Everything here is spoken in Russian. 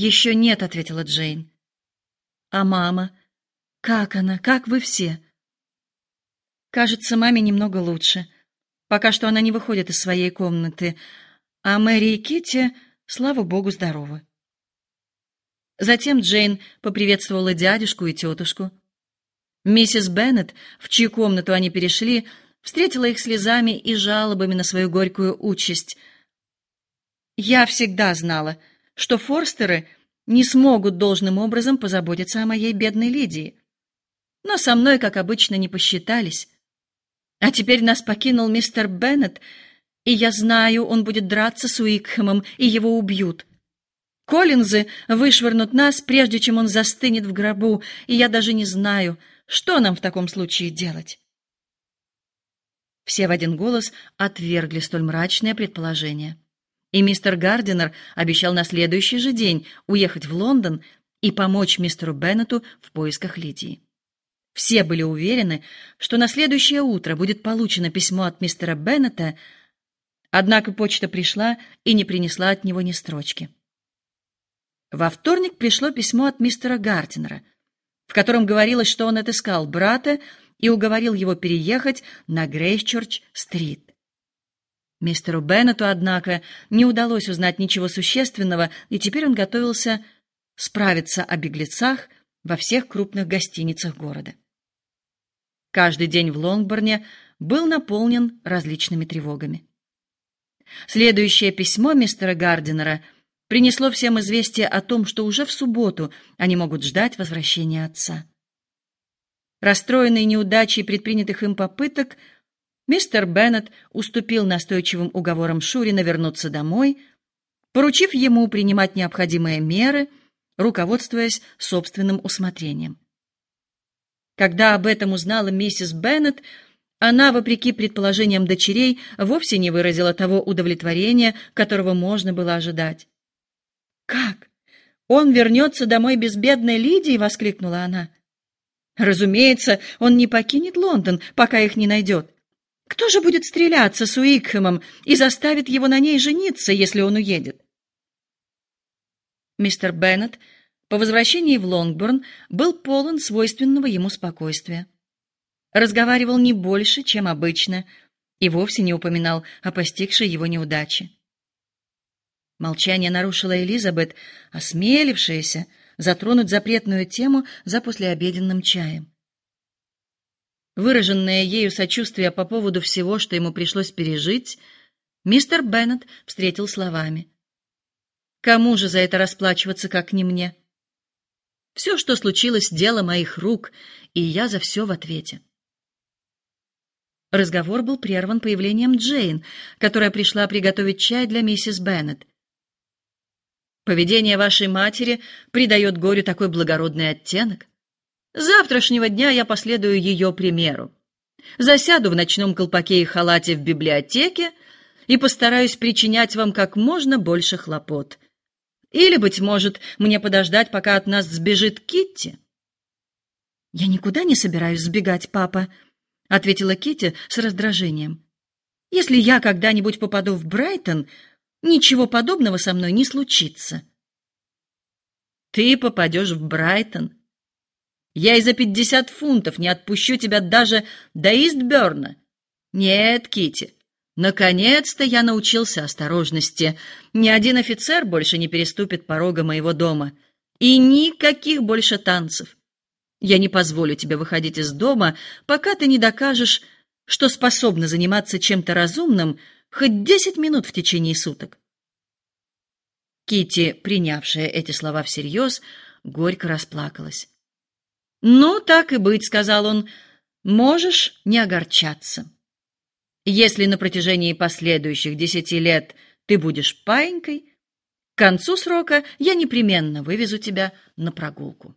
Еще нет, ответила Джейн. А мама? Как она? Как вы все? Кажется, маме немного лучше. Пока что она не выходит из своей комнаты, а Мэри и Китти, слава богу, здоровы. Затем Джейн поприветствовала дядюшку и тетушку. Миссис Беннет, в чью комнату они перешли, встретила их слезами и жалобами на свою горькую участь. «Я всегда знала, что Форстеры не смогут должным образом позаботиться о моей бедной Лидии. Но со мной, как обычно, не посчитались. А теперь нас покинул мистер Беннет, и я знаю, он будет драться с Уикхэмом, и его убьют. Коллинзы вышвырнут нас, прежде чем он застынет в гробу, и я даже не знаю, что нам в таком случае делать. Все в один голос отвергли столь мрачное предположение. И мистер Гардинер обещал на следующий же день уехать в Лондон и помочь мистеру Беннету в поисках Лидии. Все были уверены, что на следующее утро будет получено письмо от мистера Беннета, однако почта пришла и не принесла от него ни строчки. Во вторник пришло письмо от мистера Гартинера, в котором говорилось, что он отыскал брата и уговорил его переехать на Грейсчерч-стрит. Мистеру Беннету, однако, не удалось узнать ничего существенного, и теперь он готовился справиться о беглецах во всех крупных гостиницах города. Каждый день в Лонгборне был наполнен различными тревогами. Следующее письмо мистера Гардинера — принесло всем известие о том, что уже в субботу они могут ждать возвращения отца. Расстроенный неудачей предпринятых им попыток, мистер Беннет уступил настойчивым уговорам Шурина вернуться домой, поручив ему принимать необходимые меры, руководствуясь собственным усмотрением. Когда об этом узнала миссис Беннет, она, вопреки предположениям дочерей, вовсе не выразила того удовлетворения, которого можно было ожидать. Как? Он вернется домой без бедной Лидии, воскликнула она. Разумеется, он не покинет Лондон, пока их не найдет. Кто же будет стреляться с Уикхэмом и заставит его на ней жениться, если он уедет? Мистер Беннет по возвращении в Лонгборн был полон свойственного ему спокойствия. Разговаривал не больше, чем обычно, и вовсе не упоминал о постигшей его неудаче. Молчание нарушила Элизабет, осмелившаяся затронуть запретную тему за послеобеденным чаем. Выраженное ею сочувствие по поводу всего, что ему пришлось пережить, мистер Беннет встретил словами: "Кому же за это расплачиваться, как не мне? Все, что случилось, дело моих рук, и я за все в ответе". Разговор был прерван появлением Джейн, которая пришла приготовить чай для миссис Беннет. Поведение вашей матери придает горю такой благородный оттенок. Завтрашнего дня я последую ее примеру. Засяду в ночном колпаке и халате в библиотеке и постараюсь причинять вам как можно больше хлопот. Или, быть может, мне подождать, пока от нас сбежит Китти? Я никуда не собираюсь сбегать, папа, ответила Китти с раздражением. Если я когда-нибудь попаду в Брайтон, Ничего подобного со мной не случится. Ты попадешь в Брайтон. Я и за пятьдесят фунтов не отпущу тебя даже до Истберна. Нет, Кити. Наконец-то я научился осторожности. Ни один офицер больше не переступит порога моего дома. И никаких больше танцев. Я не позволю тебе выходить из дома, пока ты не докажешь, что способна заниматься чем-то разумным, хоть десять минут в течение суток. Кити, принявшая эти слова всерьез, горько расплакалась. "Ну, так и быть", сказал он. "Можешь не огорчаться. Если на протяжении последующих десяти лет ты будешь паинькой, к концу срока я непременно вывезу тебя на прогулку".